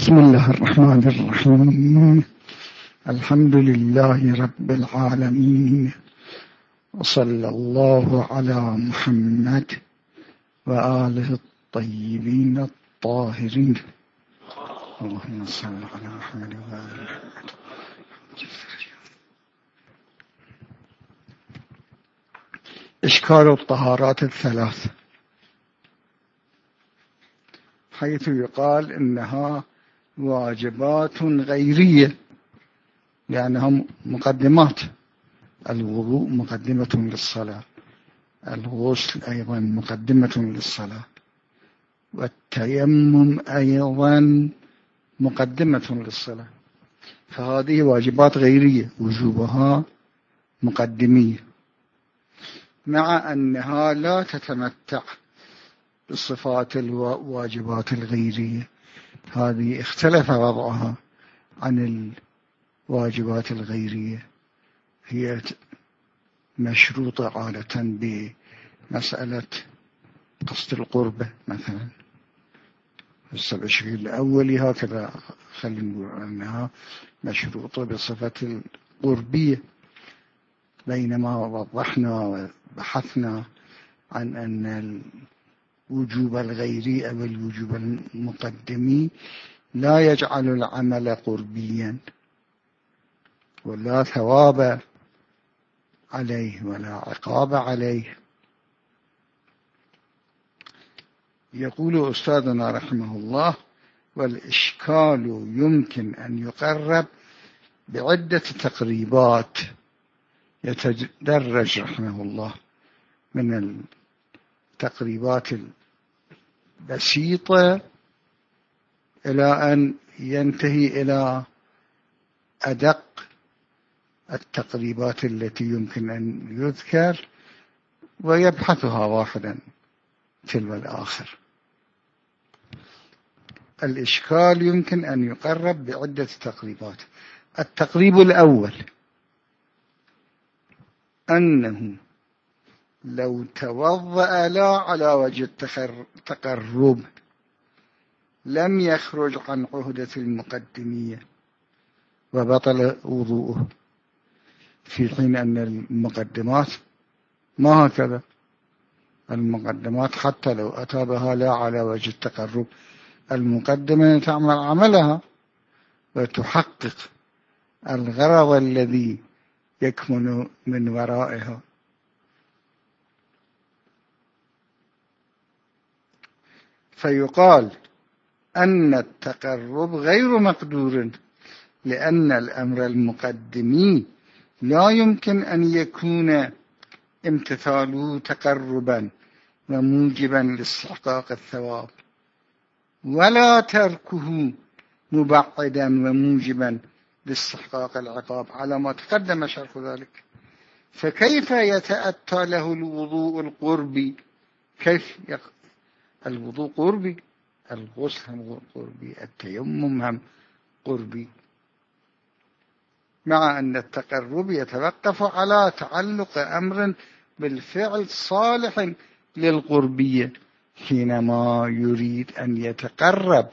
بسم الله الرحمن الرحيم. الحمد لله رب العالمين. وصلى الله على محمد وآله الطيبين الطاهرين. اللهم صل على محمد وآله محمد إشكال الطهارات الثلاث. حيث يقال إنها واجبات غيرية لأنها مقدمات. الوضوء مقدمة للصلاة الغسل أيضا مقدمة للصلاة والتيمم أيضا مقدمة للصلاة. فهذه واجبات غيرية وجوبها مقدمية. مع أنها لا تتمتع بصفات الواجبات الغيرية. هذه اختلف وضعها عن الواجبات الغيرية. هي مشروطة عادة بمسألة قصد القربة مثلا. السبشكل الأولي هكذا خلينا نقول أنها مشروطة بصفة القربية. بينما وضحنا وبحثنا عن أن الوجوب الغيري أو الوجوب المقدمي لا يجعل العمل قربيا ولا ثواب عليه ولا عقاب عليه. يقول أستاذنا رحمه الله والإشكال يمكن أن يقرب بعدة تقريبات. يتدرج رحمه الله من التقريبات البسيطة إلى أن ينتهي إلى أدق التقريبات التي يمكن أن يذكر ويبحثها واحدا تلو الآخر. الإشكال يمكن أن يقرب بعدة تقريبات. التقريب الأول أنه لو توضأ لا على وجه التقرب لم يخرج عن عهدة المقدمية وبطل وضوءه في حين أن المقدمات ما هكذا. المقدمات حتى لو أتى بها لا على وجه التقرب. المقدمة تعمل عملها وتحقق الغرض الذي يكمن من ورائها. فيقال أن التقرب غير مقدور لأن الأمر المقدمي لا يمكن أن يكون امتثاله تقربا وموجبا لاستحقاق الثواب ولا تركه مبعدا وموجبا لاستحقاق العقاب على ما تقدم شرح ذلك فكيف يتأتى له الوضوء القربي كيف. الوضوء قربي الغسل هم قربي التيمم هم قربي. مع أن التقرب يتوقف على تعلق أمر بالفعل صالح للقربية حينما يريد أن يتقرب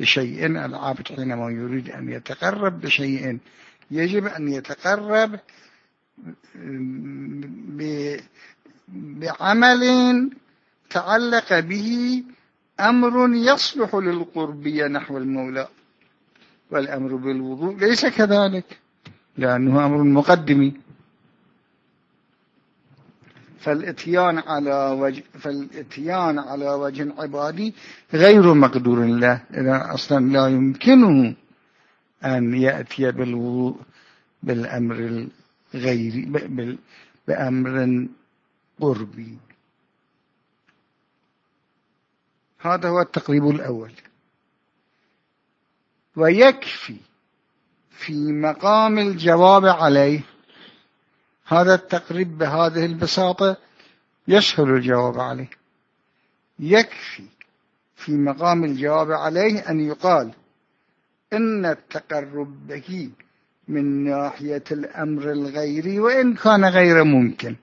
بشيء العبد حينما يريد أن يتقرب بشيء يجب أن يتقرب بعمل تعلق به أمر يصلح للقربية نحو المولى والأمر بالوضوء ليس كذلك لأنه أمر مقدمي. فالإتيان على وجه فالإتيان على وجه عبادي غير مقدور له إذا أصلا لا يمكنه أن يأتي بالوضوء بالأمر الغيري بأمر قربي. هذا هو التقريب الأول. ويكفي في مقام الجواب عليه هذا التقريب بهذه البساطة يسهل الجواب عليه. يكفي في مقام الجواب عليه أن يقال إن التقرب به من ناحية الأمر الغيري وإن كان غير ممكن.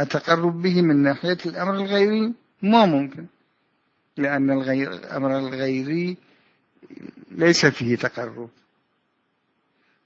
التقرب به من ناحية الأمر الغيري ما ممكن. لأن الغير الأمر الغيري ليس فيه تقرب.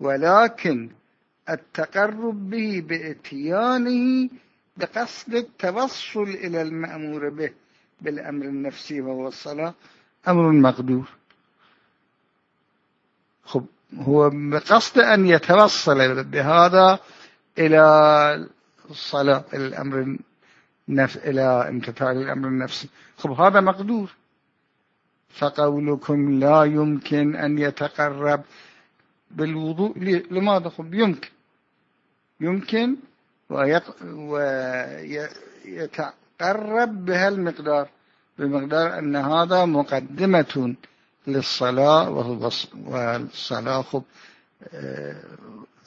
ولكن التقرب به بإتيانه بقصد التوصل إلى المأمور به بالأمر النفسي وهو الصلاة أمر مقدور. خب هو بقصد أن يتوصل بهذا إلى الصلاة الأمر النف... إلى امتثال الأمر النفسي خب هذا مقدور. فقولكم لا يمكن أن يتقرب بالوضوء. لماذا؟ خب يمكن. يمكن ويتقرب بها المقدار بمقدار أن هذا مقدمة للصلاة والصلاة خب آه،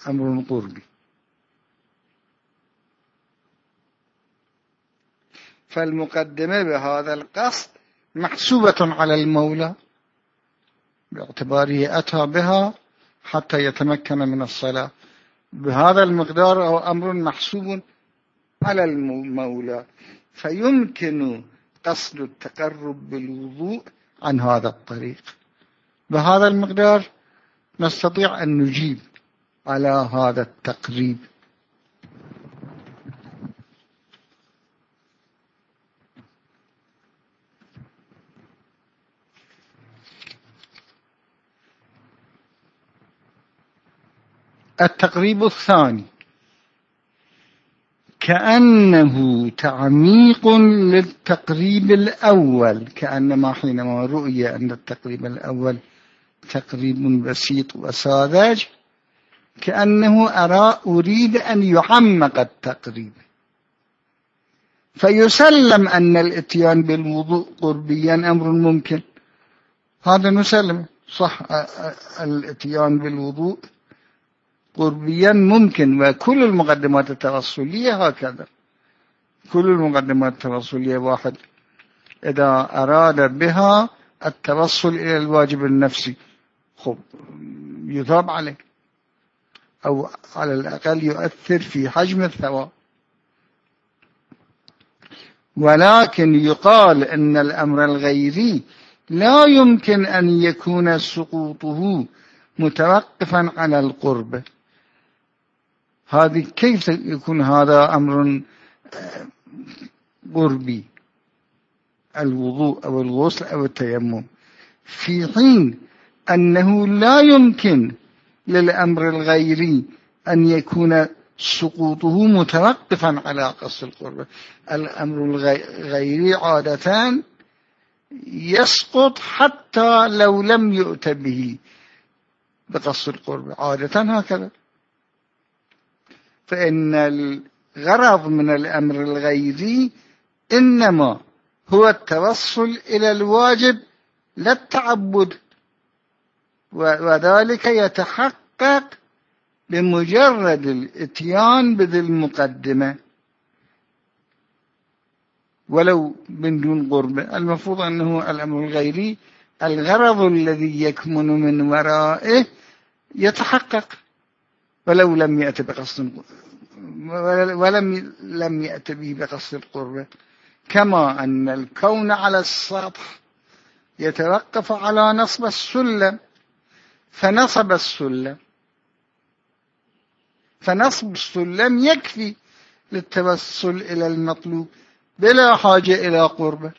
أمر قربي فالمقدمة بهذا القصد محسوبة على المولى باعتباره أتى بها حتى يتمكن من الصلاة. بهذا المقدار أو أمر محسوب على المولى. فيمكن قصد التقرب بالوضوء عن هذا الطريق. بهذا المقدار نستطيع أن نجيب على هذا التقريب. التقريب الثاني. كأنه تعميق للتقريب الأول. كأنما حينما رؤي أن التقريب الأول تقريب بسيط وساذج كأنه أرى أريد أن يعمق التقريب. فيسلم أن الإتيان بالوضوء قربيا أمر ممكن. هذا نسلم. صح الإتيان بالوضوء قربيا ممكن وكل المقدمات التوصلية هكذا. كل المقدمات التوصلية واحد. إذا أراد بها التوصل إلى الواجب النفسي. خب يثاب عليه. أو على الأقل يؤثر في حجم الثواب. ولكن يقال أن الأمر الغيري لا يمكن أن يكون سقوطه متوقفا على القرب. هذه كيف يكون هذا أمر قربي الوضوء أو الغسل أو التيمم. في حين أنه لا يمكن للأمر الغيري أن يكون سقوطه متوقفا على قصد القرب. الأمر الغيري عادة يسقط حتى لو لم يؤت به بقصد القرب. عادة هكذا. فإن الغرض من الأمر الغيري إنما هو التوصل إلى الواجب لا التعبد. وذلك يتحقق بمجرد الإتيان بذي المقدمة. ولو من دون قرب المفروض أنه الأمر الغيري الغرض الذي يكمن من ورائه يتحقق. ولو لم يأت بقصد ولم لم يأت به بقصد القربة كما أن الكون على السطح يتوقف على نصب السلم فنصب السلم فنصب السلم يكفي للتوصل إلى المطلوب بلا حاجة إلى قربة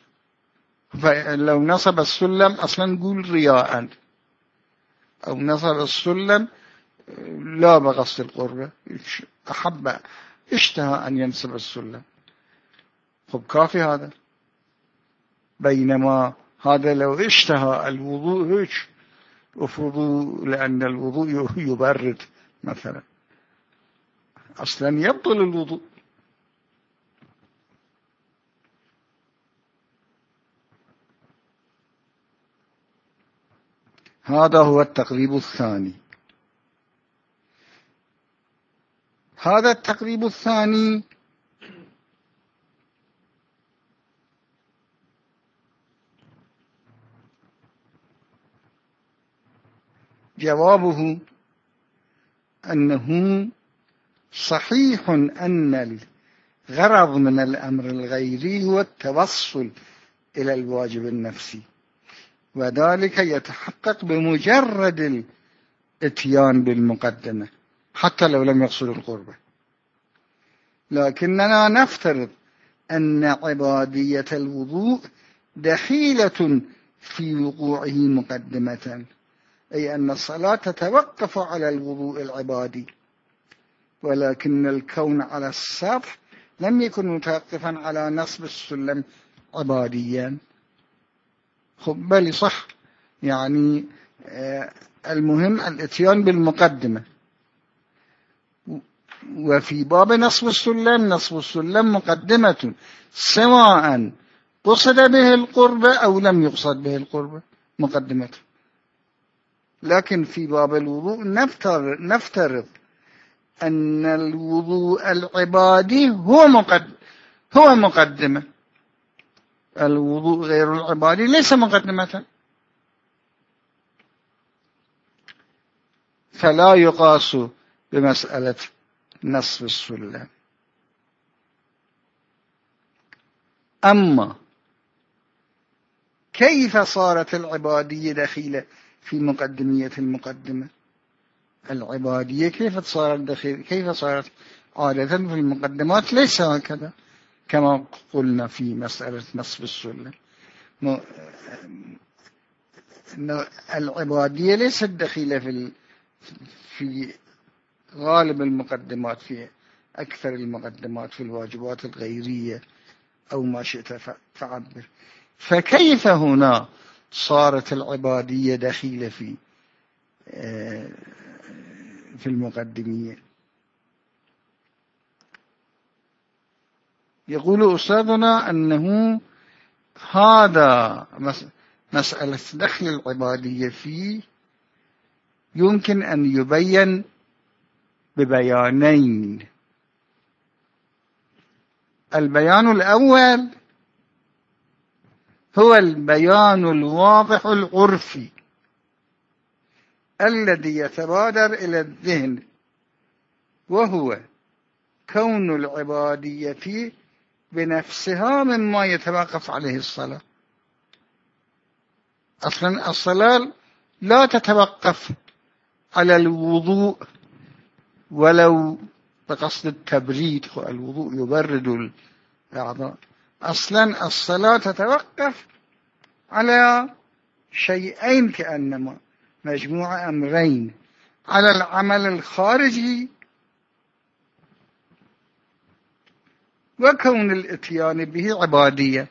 فلو نصب السلم أصلا نقول رياء أو نصب السلم لا بقصد القربة. أحب إشتهى أن ينصب السلم خب كافي هذا. بينما هذا لو إشتهى الوضوء افرضوا لأن الوضوء يبرد مثلا. أصلا يبطل الوضوء. هذا هو التقريب الثاني. هذا التقريب الثاني. جوابه أنه صحيح أن الغرض من الأمر الغيري هو التوصل إلى الواجب النفسي وذلك يتحقق بمجرد الإتيان بالمقدمة. حتى لو لم يقصد القربة. لكننا نفترض أن عبادية الوضوء دخيلة في وقوعه مقدمة أي أن الصلاة تتوقف على الوضوء العبادي. ولكن الكون على السطح لم يكن متوقفا على نصب السلم عباديا. خب بل صح. يعني آه، المهم الاتيان بالمقدمة. وفي باب نصب السلم نصب السلم مقدمة سواء قصد به القربة أو لم يقصد به القربة مقدمة. لكن في باب الوضوء نفترض, نفترض أن الوضوء العبادي هو مقدم هو مقدمة. الوضوء غير العبادي ليس مقدمة. فلا يقاس بمسألة نصف السلم أما كيف صارت العبادية دخيلة في مقدمية المقدمة؟ العبادية كيف صارت دخيلة كيف صارت عادة في المقدمات؟ ليس هكذا كما قلنا في مسألة نصب السلم العبادية ليست دخيلة في في غالب المقدمات في أكثر المقدمات في الواجبات الغيرية أو ما شئت فعبر. فكيف هنا صارت العبادية دخيلة في آه، في المقدمية؟ يقول أستاذنا أنه هذا مسألة دخل العبادية فيه يمكن أن يبين ببيانين. البيان الأول هو البيان الواضح العرفي الذي يتبادر إلى الذهن وهو كون العبادية بنفسها مما يتوقف عليه الصلاة. أصلا الصلاة لا تتوقف على الوضوء ولو بقصد التبريد الوضوء يبرد الأعضاء. أصلا الصلاة تتوقف على شيئين كأنما مجموعة أمرين. على العمل الخارجي وكون الإتيان به عبادية.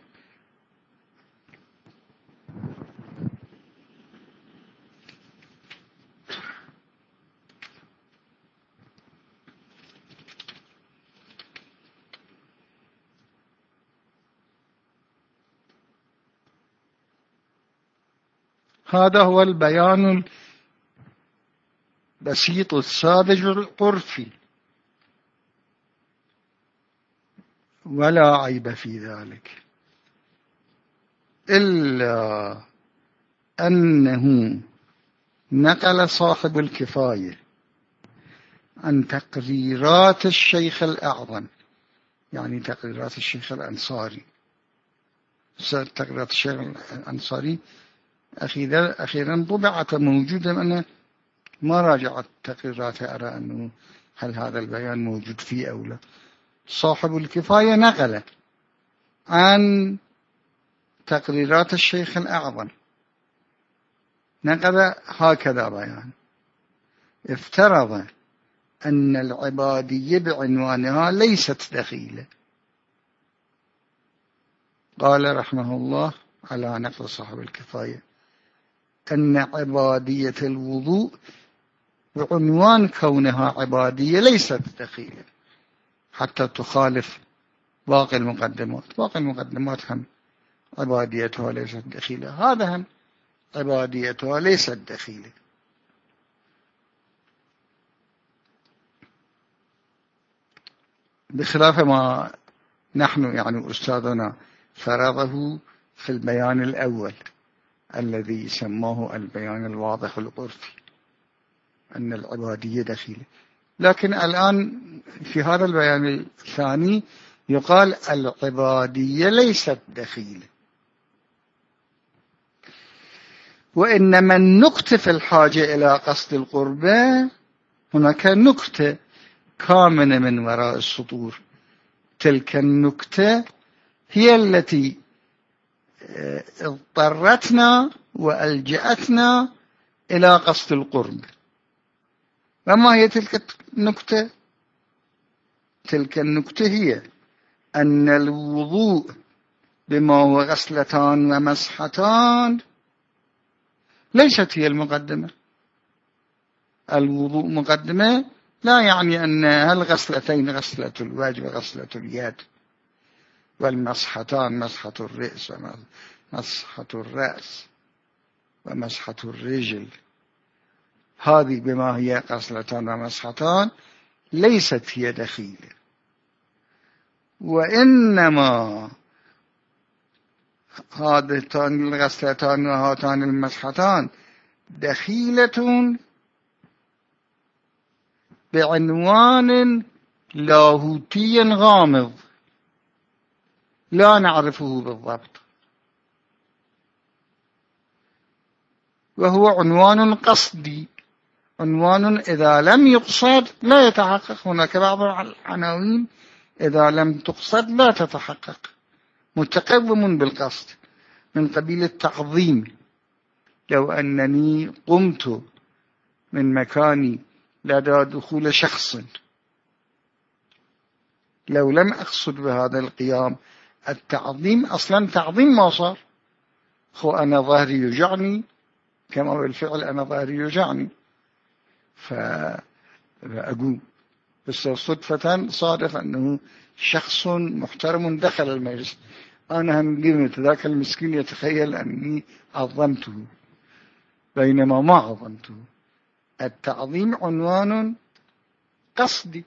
هذا هو البيان البسيط الساذج القرفي ولا عيب في ذلك. إلا أنه نقل صاحب الكفاية عن تقريرات الشيخ الأعظم يعني تقريرات الشيخ الأنصاري. تقريرات الشيخ الأنصاري أخيرا, طبعت موجودة أنا ما راجعت تقريراتها أرى أنه هل هذا البيان موجود فيه أو لا. صاحب الكفاية نقل عن تقريرات الشيخ الأعظم. نقل هكذا بيان. افترض أن العبادية بعنوانها ليست دخيلة. قال رحمه الله على نقل صاحب الكفاية أن عبادية الوضوء بعنوان كونها عبادية ليست دخيلة حتى تخالف باقي المقدمات. باقي المقدمات هم عباديتها ليست دخيلة هذا هم عباديتها ليست دخيلة بخلاف ما نحن يعني أستاذنا فرضه في البيان الأول. الذي سماه البيان الواضح القرفي أن العبادية دخيلة. لكن الآن في هذا البيان الثاني يقال العبادية ليست دخيلة. وإنما النكتة في الحاجة إلى قصد القربة هناك نكتة كامنة من وراء السطور. تلك النكتة هي التي اضطرتنا وألجأتنا إلى قصد القرب. وما هي تلك النكتة؟ تلك النكتة هي أن الوضوء بما هو غسلتان ومسحتان ليست هي المقدمة. الوضوء مقدمة لا يعني أن هالغسلتين غسلة الوجه وغسلة اليد. والمسحتان مسحة الرأس ومسحة الرأس ومسحة الرجل. هذه بما هي غسلتان ومسحتان ليست هي دخيلة. وإنما هاتان الغسلتان وهاتان المسحتان دخيلة بعنوان لاهوتي غامض. لا نعرفه بالضبط. وهو عنوان قصدي. عنوان إذا لم يقصد لا يتحقق. هناك بعض العناوين إذا لم تقصد لا تتحقق. متقوم بالقصد من قبيل التعظيم. لو أنني قمت من مكاني لدى دخول شخص. لو لم أقصد بهذا القيام التعظيم أصلا تعظيم ما صار. هو أنا ظهري يجعني كما بالفعل أنا ظهري يجعني فأقوم بس صدفة صادف أنه شخص محترم دخل المجلس. أنا هم قمت ذاك المسكين يتخيل أني عظمته. بينما ما عظمته. التعظيم عنوان قصدي.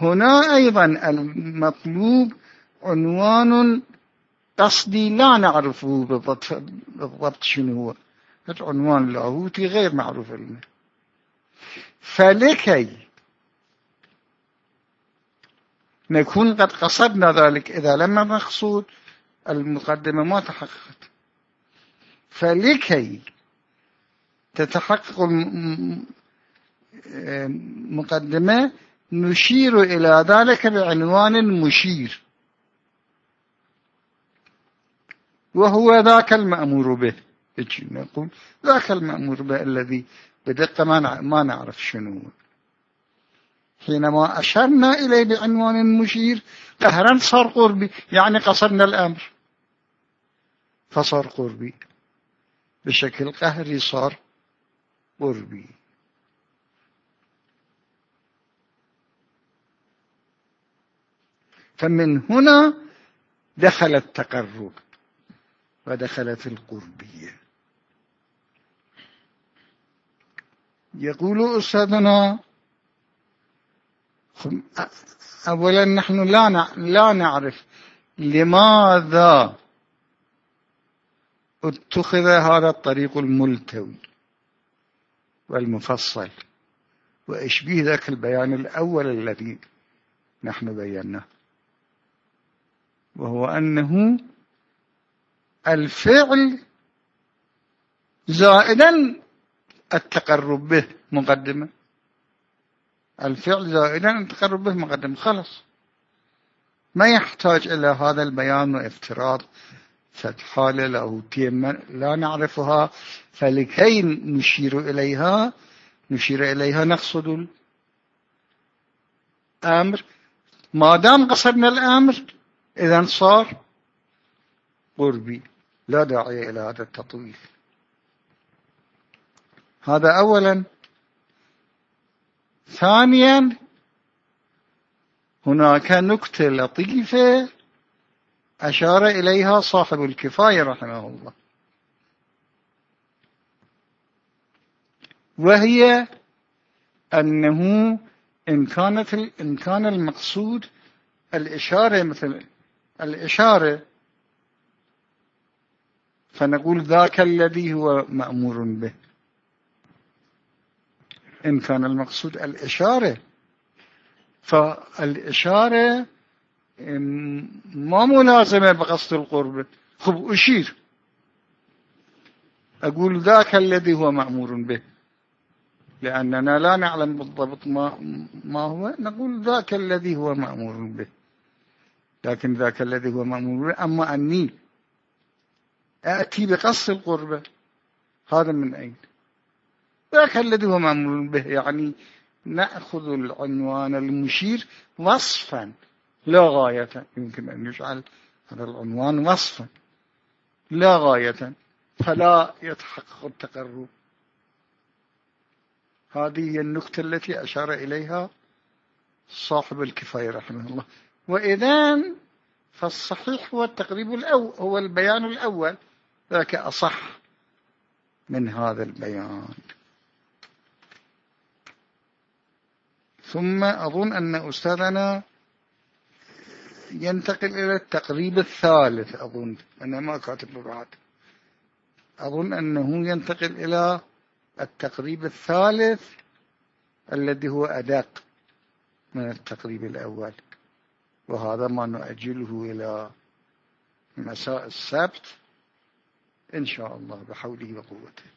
هنا أيضا المطلوب عنوان قصدي لا نعرفه بالضبط, بالضبط شنو هو. عنوان لاهوتي غير معروف. لنا فلكي نكون قد قصدنا ذلك إذا لم نقصد المقدمة ما تحققت. فلكي تتحقق المقدمة نشير إلى ذلك بعنوان مشير. وهو ذاك المأمور به. نقول ذاك المأمور به الذي بدقة ما نعرف شنو حينما أشرنا إليه بعنوان مشير قهرا صار قربي. يعني قصدنا الأمر. فصار قربي. بشكل قهري صار قربي. فمن هنا دخل التقرب ودخلت القربية يقول أستاذنا أولا نحن لا لا نعرف لماذا اتخذ هذا الطريق الملتوي والمفصل وإشبيه ذاك البيان الأول الذي نحن بيناه. وهو أنه الفعل زائدا التقرب به مقدمة الفعل زائدا التقرب به مقدمة خلص ما يحتاج إلى هذا البيان وافتراض حالة لاهوتية لا نعرفها فلكي نشير إليها نشير إليها نقصد الأمر. ما دام قصدنا الأمر إذا صار قربي لا داعي إلى هذا التطويل. هذا أولا. ثانيا هناك نكتة لطيفة أشار إليها صاحب الكفاية رحمه الله. وهي أنه إن كانت إن كان المقصود الإشارة مثل الإشارة فنقول ذاك الذي هو مأمور به. إن كان المقصود الإشارة فالإشارة ما ملازمة بقصد القرب. خب أشير. أقول ذاك الذي هو مأمور به. لأننا لا نعلم بالضبط ما, ما هو. نقول ذاك الذي هو مأمور به. لكن ذاك الذي هو مأمور به. أما أني أأتي بقص القربة هذا من أين؟ ذاك الذي هو مأمور به يعني نأخذ العنوان المشير وصفا. لا غاية يمكن أن يجعل هذا العنوان وصفا. لا غاية فلا يتحقق التقرب. هذه هي النكتة التي أشار إليها صاحب الكفاية رحمه الله. وإذا فالصحيح هو التقريب الأول هو البيان الأول ذاك أصح من هذا البيان. ثم أظن أن أستاذنا ينتقل إلى التقريب الثالث أظن أنا ما كاتب بعد. أظن أنه ينتقل إلى التقريب الثالث الذي هو أدق من التقريب الأول. وهذا ما نؤجله إلى مساء السبت إن شاء الله بحوله وقوته.